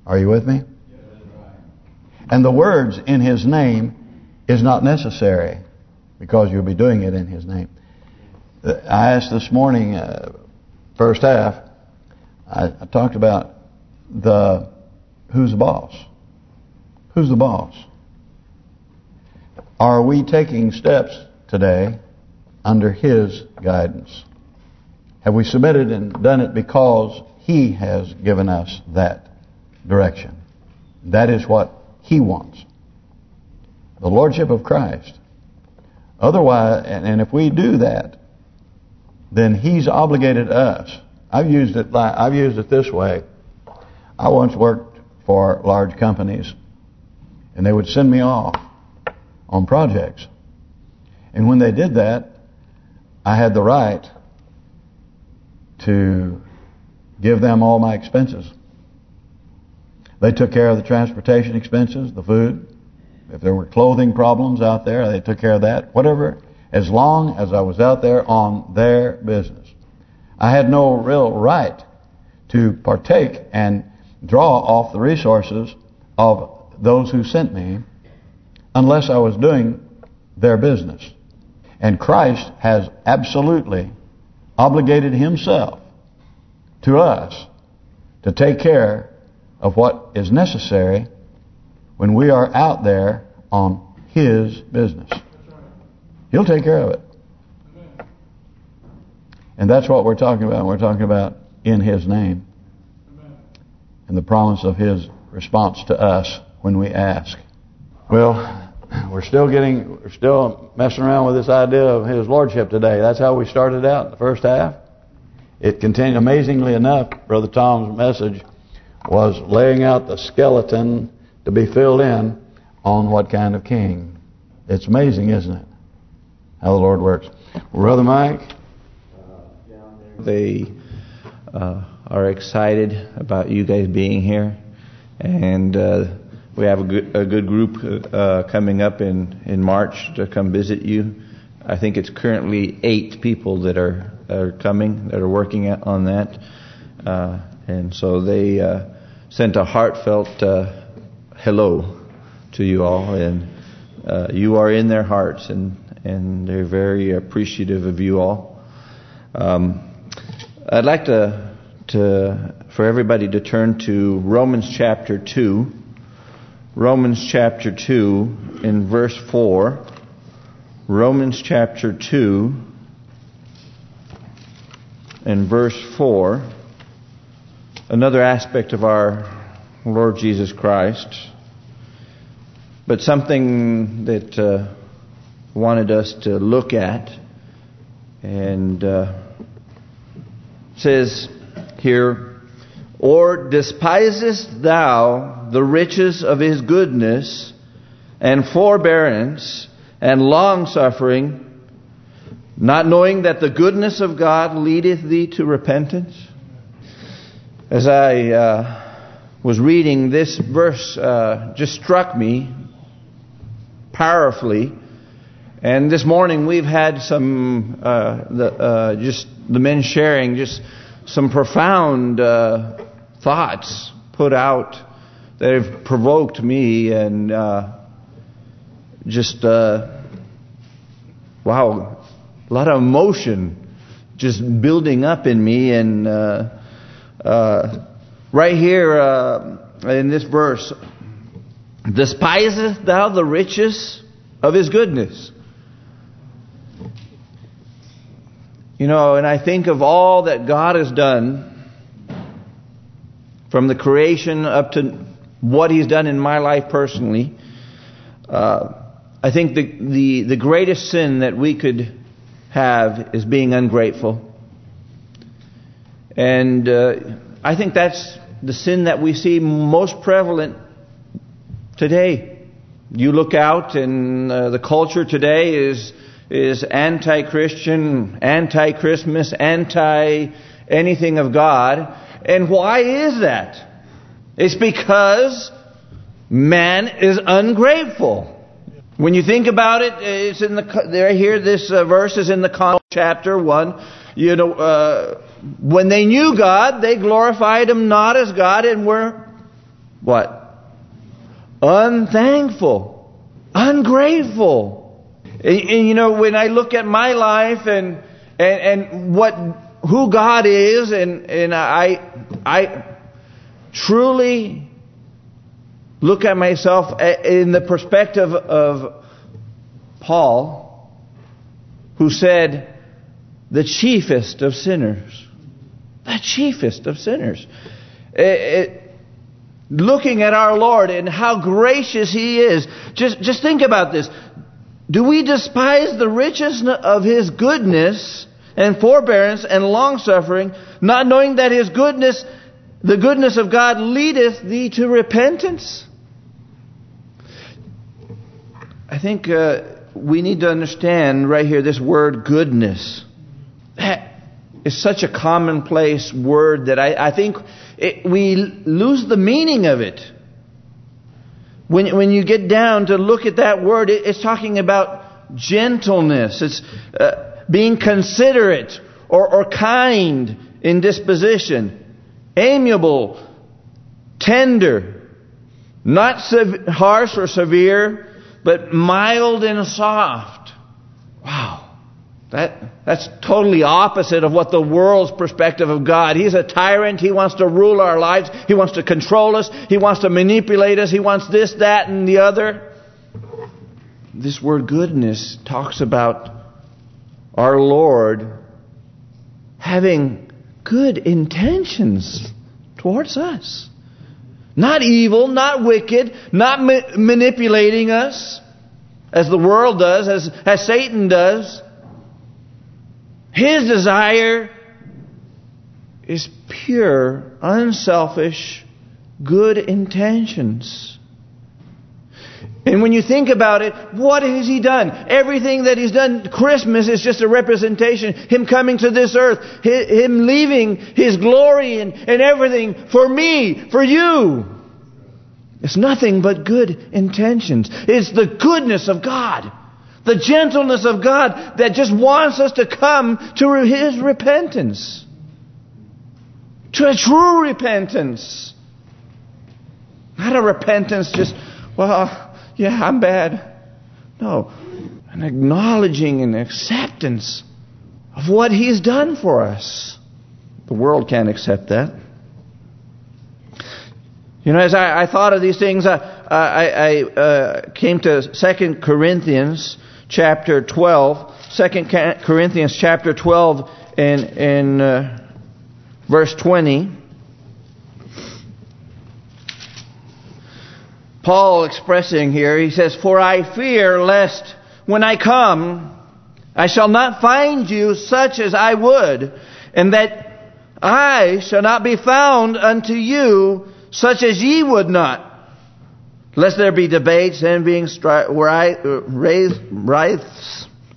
Are you with me? And the words, in His name, is not necessary because you'll be doing it in His name. I asked this morning, uh, first half, I, I talked about the who's the boss? Who's the boss? Are we taking steps today under His guidance? Have we submitted and done it because He has given us that direction? That is what He wants the Lordship of Christ. Otherwise, and, if we do that, then He's obligated us. I've used it I've used it this way. I once worked for large companies, and they would send me off on projects. And when they did that, I had the right to give them all my expenses. They took care of the transportation expenses, the food, if there were clothing problems out there, they took care of that. Whatever, as long as I was out there on their business. I had no real right to partake and draw off the resources of those who sent me unless I was doing their business. And Christ has absolutely obligated himself to us to take care of what is necessary when we are out there on His business. He'll take care of it. And that's what we're talking about. We're talking about in His name. And the promise of His response to us when we ask. Well, we're still getting, we're still messing around with this idea of His Lordship today. That's how we started out in the first half. It contained, amazingly enough, Brother Tom's message was laying out the skeleton to be filled in on what kind of king. It's amazing, isn't it? How the Lord works. Brother Mike? They uh, are excited about you guys being here. And uh, we have a good, a good group uh, coming up in, in March to come visit you. I think it's currently eight people that are are coming, that are working on that. Uh, and so they uh, sent a heartfelt uh, hello to you all, and uh, you are in their hearts, and and they're very appreciative of you all. Um, I'd like to to for everybody to turn to Romans chapter 2. Romans chapter 2 in verse 4. Romans chapter 2 and verse 4. Another aspect of our Lord Jesus Christ, but something that uh, wanted us to look at, and uh, says here, or despisest thou the riches of his goodness and forbearance and long suffering, not knowing that the goodness of God leadeth thee to repentance? As I uh, was reading, this verse uh, just struck me powerfully. And this morning we've had some, uh, the, uh, just the men sharing just some profound uh, thoughts put out that have provoked me and uh, just, wow, a lot of emotion just building up in me. And uh, uh, right here uh, in this verse, despisest thou the riches of his goodness? You know, and I think of all that God has done from the creation up to what He's done in my life personally. Uh, I think the, the, the greatest sin that we could have is being ungrateful. And uh, I think that's the sin that we see most prevalent today. You look out and uh, the culture today is is anti-Christian, anti-Christmas, anti-anything of God. And why is that? It's because man is ungrateful. When you think about it, it's in the there here. This uh, verse is in the con chapter one. You know, uh, when they knew God, they glorified Him not as God and were what unthankful, ungrateful. And, and, you know, when I look at my life and and, and what who God is, and and I I truly look at myself in the perspective of Paul, who said, "The chiefest of sinners, the chiefest of sinners." It, it, looking at our Lord and how gracious He is. Just, just think about this. Do we despise the riches of His goodness and forbearance and longsuffering, not knowing that His goodness, the goodness of God, leadeth thee to repentance? I think uh, we need to understand right here this word goodness. That is such a commonplace word that I, I think it, we lose the meaning of it. When, when you get down to look at that word, it, it's talking about gentleness. It's uh, being considerate or, or kind in disposition, amiable, tender, not sev- harsh or severe, but mild and soft. Wow. That, that's totally opposite of what the world's perspective of God. He's a tyrant. He wants to rule our lives. He wants to control us. He wants to manipulate us. He wants this, that, and the other. This word goodness talks about our Lord having good intentions towards us. Not evil, not wicked, not ma- manipulating us as the world does, as, as Satan does. His desire is pure, unselfish, good intentions. And when you think about it, what has He done? Everything that He's done, Christmas is just a representation. Him coming to this earth, Him leaving His glory and, and everything for me, for you. It's nothing but good intentions. It's the goodness of God. The gentleness of God that just wants us to come to His repentance. To a true repentance. Not a repentance just, well, yeah, I'm bad. No. An acknowledging and acceptance of what He's done for us. The world can't accept that. You know, as I, I thought of these things, I, I, I uh, came to 2 Corinthians chapter 12. 2 Corinthians chapter 12 and, and uh, verse 20. Paul expressing here, he says, For I fear lest when I come, I shall not find you such as I would, and that I shall not be found unto you such as ye would not. Lest there be debates, envying, wraiths,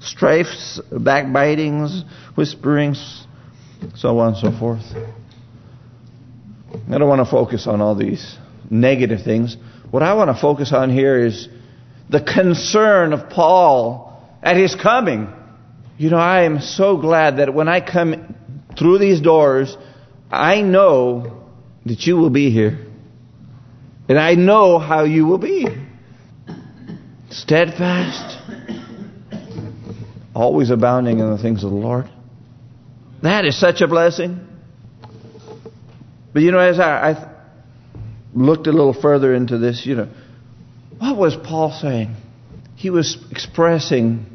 strifes, backbitings, whisperings, so on and so forth. I don't want to focus on all these negative things. What I want to focus on here is the concern of Paul at his coming. You know, I am so glad that when I come through these doors, I know that you will be here. And I know how you will be. Steadfast, always abounding in the things of the Lord. That is such a blessing. But you know, as I, I looked a little further into this, you know, what was Paul saying? He was expressing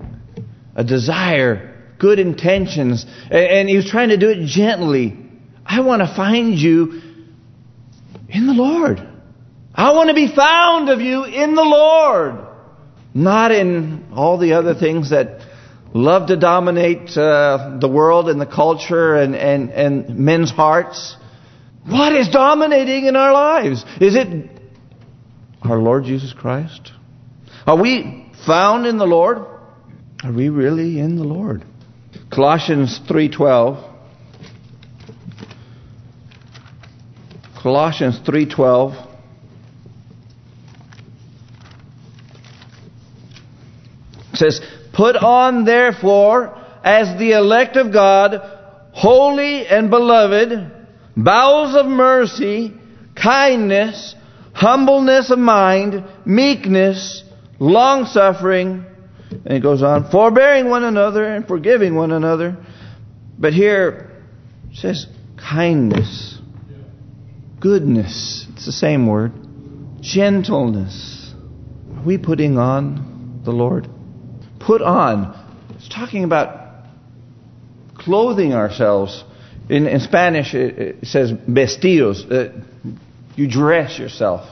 a desire, good intentions, and he was trying to do it gently. I want to find you in the Lord. I want to be found of you in the Lord. Not in all the other things that love to dominate uh, the world and the culture and, and, and men's hearts. What is dominating in our lives? Is it our Lord Jesus Christ? Are we found in the Lord? Are we really in the Lord? Colossians 3:12 Colossians 3:12 says, "Put on therefore as the elect of God, holy and beloved, bowels of mercy, kindness, humbleness of mind, meekness, long suffering, and it goes on, forbearing one another and forgiving one another. But here it says kindness, goodness, it's the same word, gentleness. Are we putting on the Lord? Put on. It's talking about clothing ourselves in, in Spanish, it, it says vestidos. Uh, you dress yourself.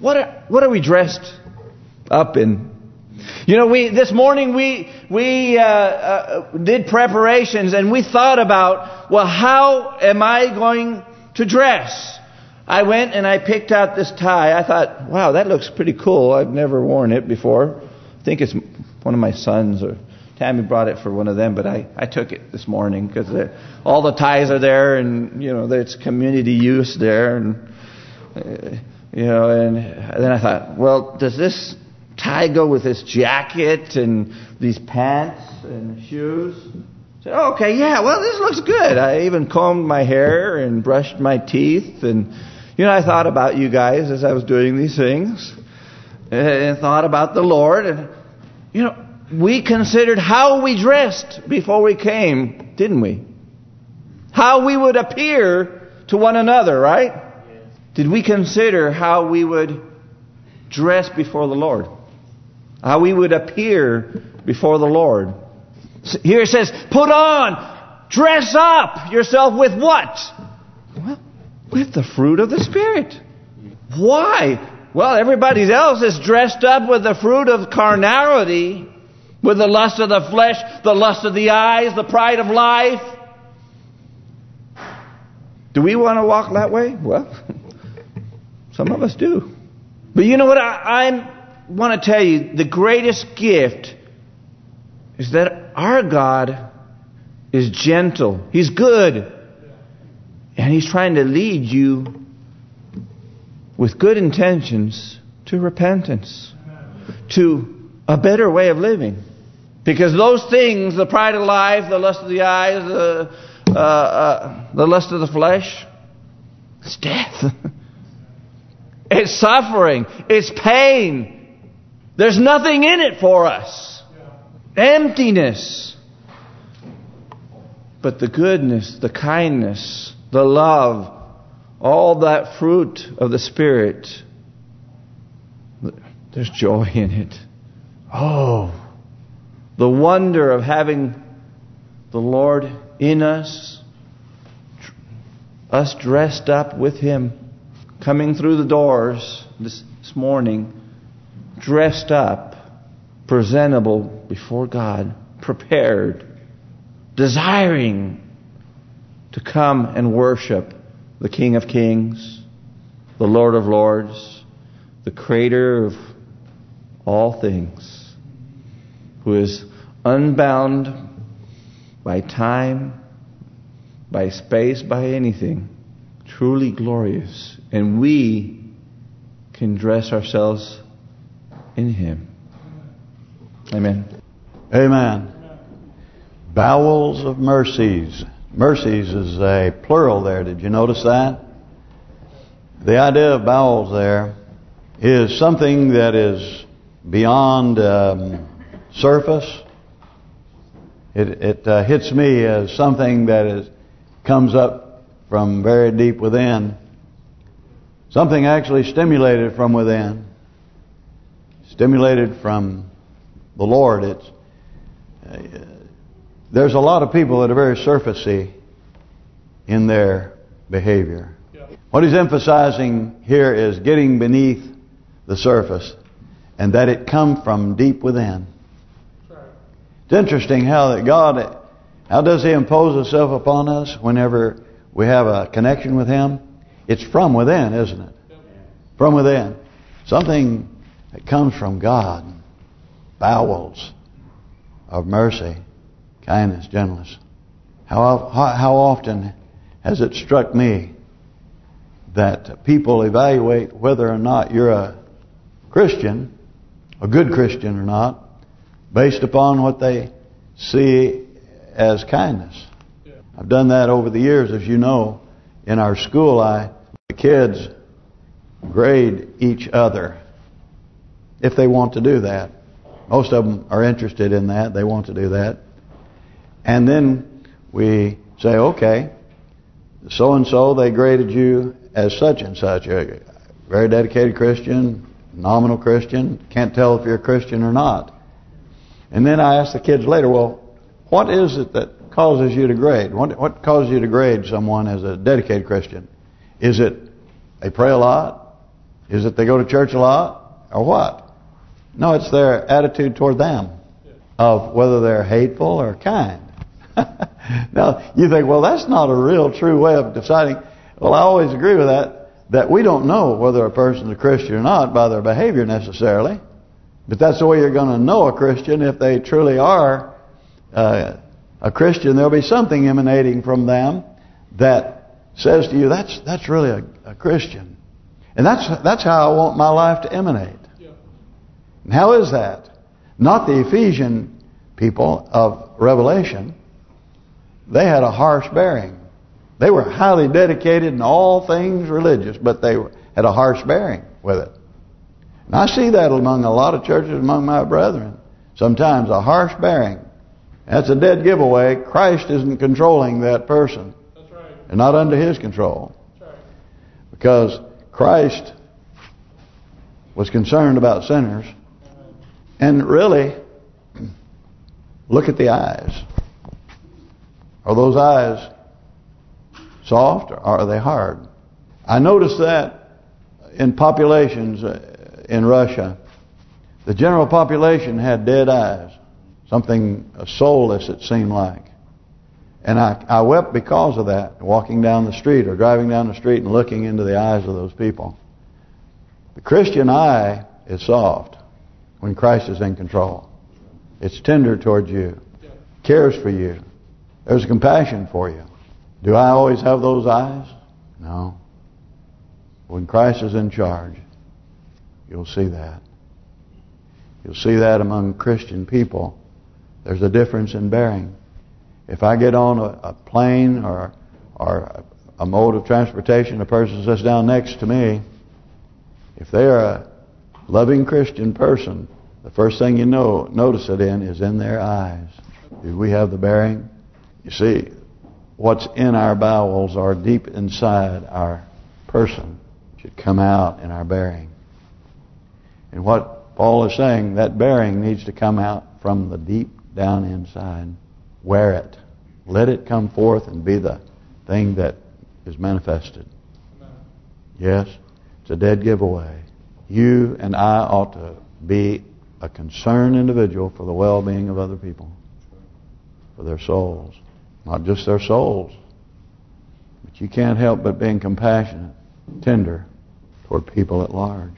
What are, what are we dressed up in? You know, we this morning we we uh, uh, did preparations and we thought about, well, how am I going to dress? I went and I picked out this tie. I thought, wow, that looks pretty cool. I've never worn it before. I think it's one of my sons or Tammy brought it for one of them, but I, I took it this morning because all the ties are there and, you know, it's community use there. And, uh, you know, and then I thought, well, does this tie go with this jacket and these pants and shoes? I said, oh, okay, yeah, well, this looks good. I even combed my hair and brushed my teeth. And, you know, I thought about you guys as I was doing these things and thought about the Lord. And, you know, we considered how we dressed before we came, didn't we? How we would appear to one another, right? Did we consider how we would dress before the Lord? How we would appear before the Lord? Here it says, put on, dress up yourself with what? Well, with the fruit of the Spirit. Why? Well, everybody else is dressed up with the fruit of carnality with the lust of the flesh, the lust of the eyes, the pride of life. Do we want to walk that way? Well, some of us do. But you know what? I, I want to tell you the greatest gift is that our God is gentle. He's good. And He's trying to lead you with good intentions to repentance, to a better way of living. Because those things, the pride of life, the lust of the eyes, the, uh, uh, the lust of the flesh, it's death. it's suffering. It's pain. There's nothing in it for us. Emptiness. But the goodness, the kindness, the love all that fruit of the Spirit, there's joy in it. Oh, the wonder of having the Lord in us, us dressed up with Him, coming through the doors this, morning, dressed up, presentable before God, prepared, desiring to come and worship the King of Kings, the Lord of Lords, the Creator of all things, who is unbound by time, by space, by anything, truly glorious. And we can dress ourselves in Him. Amen. Amen. Bowels of mercies. Mercies is a plural there. Did you notice that? The idea of bowels there is something that is beyond um, surface. It, it uh, hits me as something that is comes up from very deep within. Something actually stimulated from within. Stimulated from the Lord. It's uh, there's a lot of people that are very surfacey in their behavior. Yeah. What he's emphasizing here is getting beneath the surface and that it come from deep within. It's interesting how that God, how does He impose Himself upon us whenever we have a connection with Him? It's from within, isn't it? From within. Something that comes from God. Bowels of mercy kindness, gentleness. How, how often has it struck me that people evaluate whether or not you're a Christian, a good Christian or not, based upon what they see as kindness. I've done that over the years, as you know. In our school, I the kids grade each other if they want to do that. Most of them are interested in that. They want to do that. And then we say, okay, so-and-so, they graded you as such and such. A very dedicated Christian, nominal Christian, can't tell if you're a Christian or not. And then I ask the kids later, well, what is it that causes you to grade? What what causes you to grade someone as a dedicated Christian? Is it they pray a lot? Is it they go to church a lot? Or what? No, it's their attitude toward them of whether they're hateful or kind. now, you think, well, that's not a real true way of deciding. Well, I always agree with that, that we don't know whether a person's a Christian or not by their behavior necessarily. But that's the way you're going to know a Christian. If they truly are uh, a Christian, there'll be something emanating from them that says to you, that's that's really a, a Christian. And that's that's how I want my life to emanate. Yeah. And how is that? Not the Ephesian people of Revelation, they had a harsh bearing. They were highly dedicated in all things religious, but they had a harsh bearing with it. And I see that among a lot of churches among my brethren. Sometimes a harsh bearing. That's a dead giveaway. Christ isn't controlling that person. That's right. And not under His control. Right. Because Christ was concerned about sinners. And really, look at the eyes. Are those eyes soft or are they hard? I noticed that in populations uh, in Russia, the general population had dead eyes, something soulless it seemed like. And I, I wept because of that, walking down the street or driving down the street and looking into the eyes of those people. The Christian eye is soft when Christ is in control. It's tender towards you, cares for you, there's compassion for you. Do I always have those eyes? No. When Christ is in charge, you'll see that. You'll see that among Christian people. There's a difference in bearing. If I get on a, a plane or or a mode of transportation, a person sits down next to me, if they are a loving Christian person, the first thing you know notice it in is in their eyes. Do we have the bearing? You see, what's in our bowels are deep inside our person should come out in our bearing. And what Paul is saying, that bearing needs to come out from the deep down inside. Wear it. Let it come forth and be the thing that is manifested. Yes, it's a dead giveaway. You and I ought to be a concerned individual for the well-being of other people, for their souls. Not just their souls, but you can't help but being compassionate, tender toward people at large.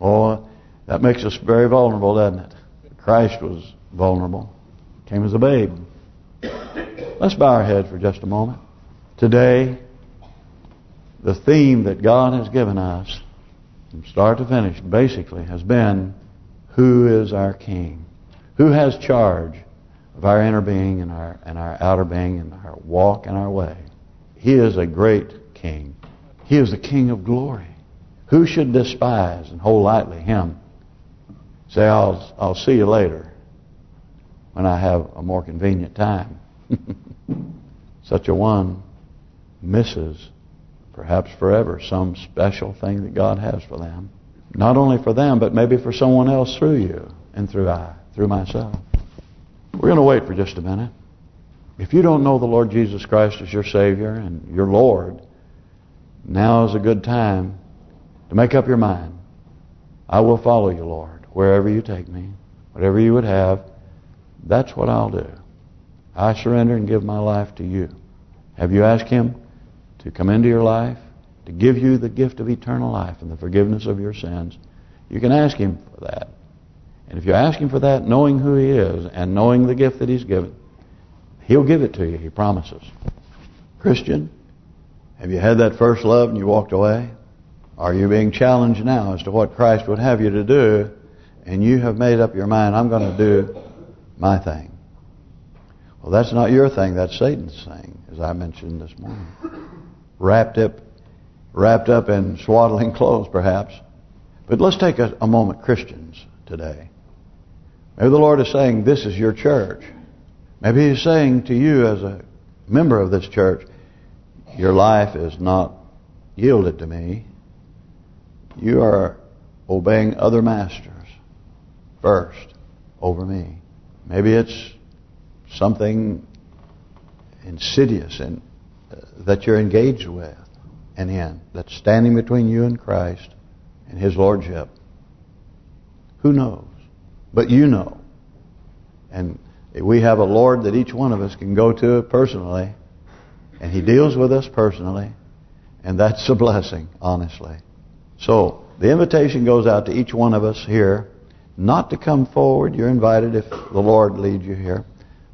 Oh, that makes us very vulnerable, doesn't it? Christ was vulnerable. Came as a babe. Let's bow our heads for just a moment. Today, the theme that God has given us, from start to finish, basically, has been, who is our King? Who has charge of our inner being and our and our outer being and our walk and our way? He is a great King. He is the King of glory. Who should despise and hold lightly Him? Say, I'll I'll see you later when I have a more convenient time. Such a one misses, perhaps forever, some special thing that God has for them. Not only for them, but maybe for someone else through you and through I, through myself. We're going to wait for just a minute. If you don't know the Lord Jesus Christ as your Savior and your Lord, now is a good time to make up your mind. I will follow you, Lord, wherever you take me, whatever you would have. That's what I'll do. I surrender and give my life to you. Have you asked Him to come into your life, to give you the gift of eternal life and the forgiveness of your sins? You can ask Him for that. And if you ask Him for that, knowing who He is and knowing the gift that He's given, He'll give it to you, He promises. Christian, have you had that first love and you walked away? Are you being challenged now as to what Christ would have you to do and you have made up your mind, I'm going to do my thing? Well, that's not your thing, that's Satan's thing, as I mentioned this morning. Wrapped up wrapped up in swaddling clothes, perhaps. But let's take a, a moment, Christians, today. Maybe the Lord is saying, this is your church. Maybe He's saying to you as a member of this church, your life is not yielded to me. You are obeying other masters first over me. Maybe it's something insidious and uh, that you're engaged with and in that's standing between you and Christ and His Lordship. Who knows? But you know. And we have a Lord that each one of us can go to personally and He deals with us personally and that's a blessing, honestly. So, the invitation goes out to each one of us here not to come forward. You're invited if the Lord leads you here.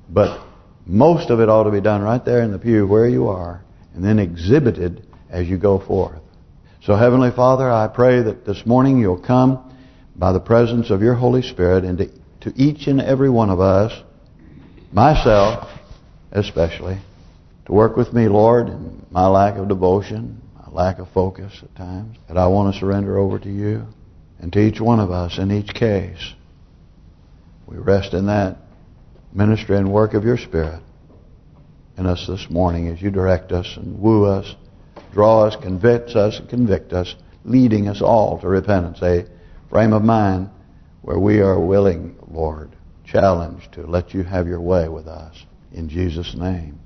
But most of it ought to be done right there in the pew where you are and then exhibited as you go forth. So Heavenly Father, I pray that this morning you'll come by the presence of your Holy Spirit into to each and every one of us, myself especially, to work with me, Lord, in my lack of devotion, my lack of focus at times, that I want to surrender over to you and to each one of us in each case. We rest in that ministry and work of your Spirit in us this morning as you direct us and woo us, draw us, convince us, and convict us, leading us all to repentance, a frame of mind where we are willing, Lord, challenged to let you have your way with us. In Jesus' name.